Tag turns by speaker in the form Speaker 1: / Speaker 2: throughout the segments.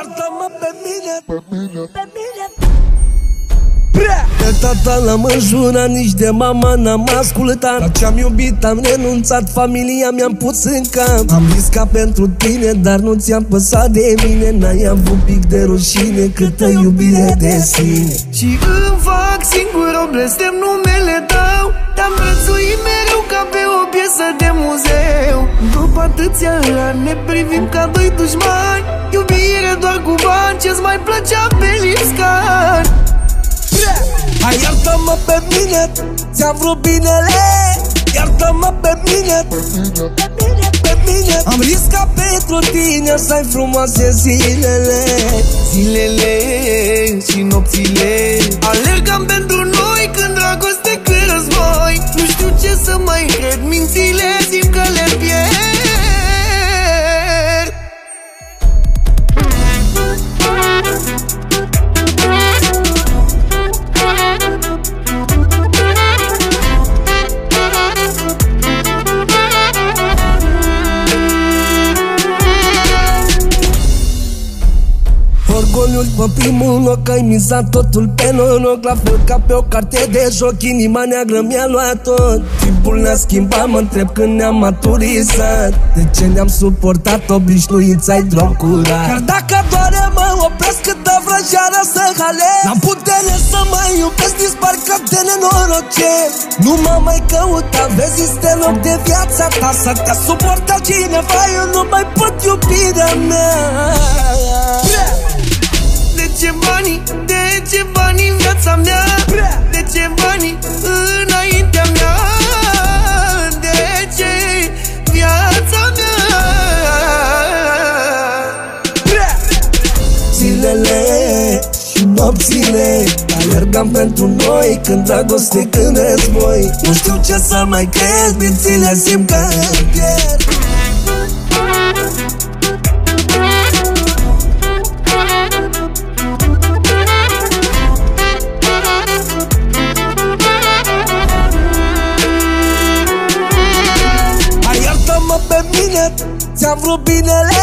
Speaker 1: Iartă-mă pe mine. Pe mine. Pe mine. De tata l-am înjurat, nici de mama n-am ascultat. La ce-am iubit am renunțat, familia mi-am pus în cap. Am riscat pentru tine, dar nu ți-am păsat de mine. N-ai avut pic de rușine, câtă iubire de sine.
Speaker 2: Și îmi fac singur o blestem numele tău. Te-am prețuit mereu ca pe o piesă de muzeu După atâția ani. Ne privim ca doi dușmani. Iubire doar cu bani, ce-ți mai plăcea pe Lipscan
Speaker 1: Hai iartă-mă pe mine, ți-am vrut binele. Iartă-mă pe mine, pe mine, pe mine Am riscat pentru tine să ai frumoase zilele.
Speaker 2: Zilele și nopțile. Alergam pentru noi când dragoste că război Nu știu ce să mai cred, mințile simt că
Speaker 1: Orgoliul pe primul loc Ai mizat totul pe noroc. La fel ca pe o carte de joc Inima neagră mi-a luat tot. Timpul ne-a schimbat Mă întreb când ne-am maturizat. De ce ne-am suportat Obișnuiți ai drum curat? Chiar dacă doare mă opresc Câtă vrăjeară să hale N-am putere să mai iubesc Dispar ca de nenorocesc. Nu mă mai căuta Vezi este loc de viața ta. Să te suporta cineva Eu nu mai pot iubirea mea.
Speaker 2: ce banii, de ce banii în viața mea? De ce banii înaintea mea? De ce viața mea?
Speaker 1: Zilele și nopțile Alergam pentru noi Când dragoste, când război. Nu știu ce să mai crezi Mințile simt că pierd mine Ți-am vrut binele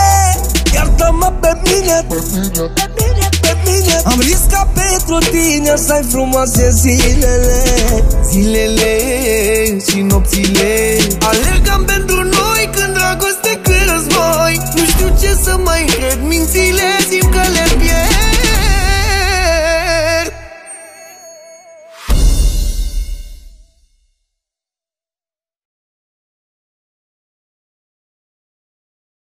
Speaker 1: Iartă-mă pe mine Pe mine, pe mine, pe mine. Am riscat pentru tine Să ai frumoase zilele
Speaker 2: Zilele și nopțile. Alergam pentru noi Când dragoste, când război. Nu știu ce să mai cred Mințile